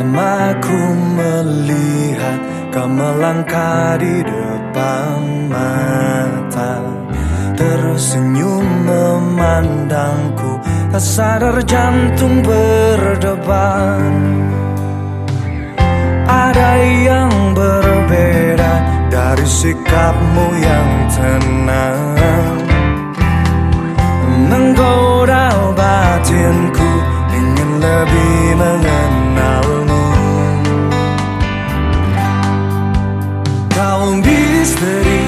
Pertama ku melihat kau melangkah di depan mata. Tersenyum memandangku Tak sadar jantung berdebar. Ada yang berbeda dari sikapmu yang tenang misteri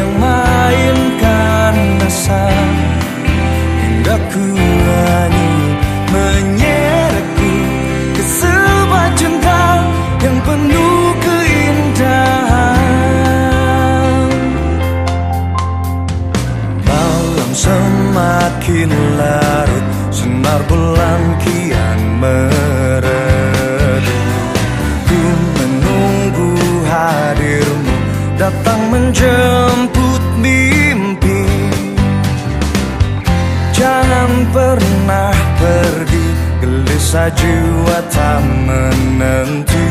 yang mainkan rasa Hingga ku hanya menyeretku ke sebuah cinta yang penuh keindahan Malam semakin lama Pernah pergi Gelisah jiwa tak menentu.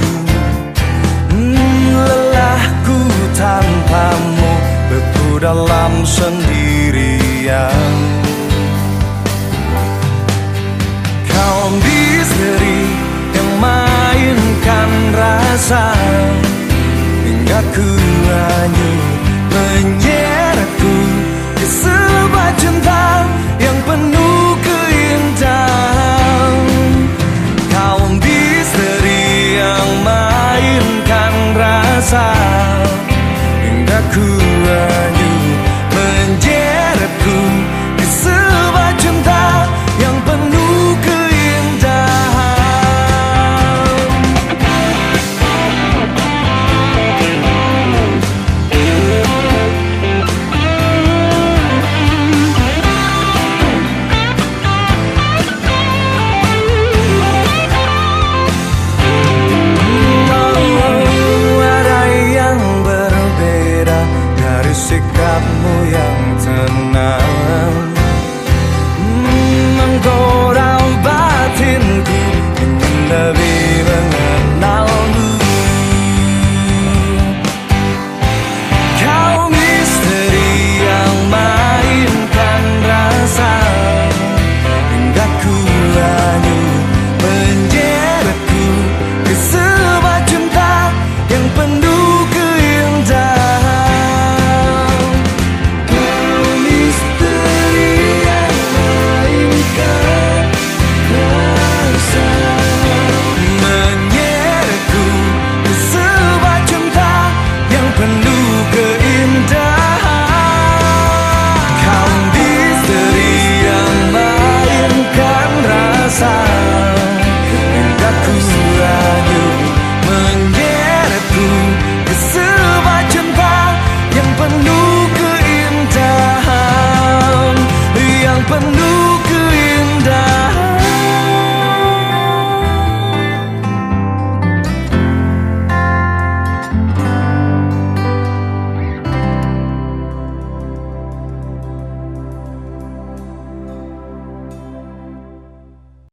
Hmm, Lelahku tanpamu Beku dalam sendirian. Kau misteri yang mainkan rasa